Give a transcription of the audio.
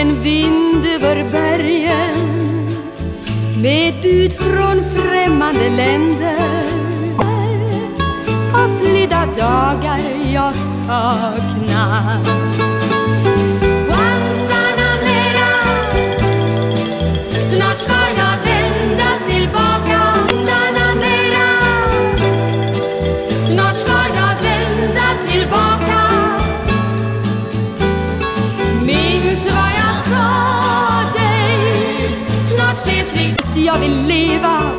en vind över bergen med ett bud från främmande länder. Av flydda dagar jag saknar. vill leva.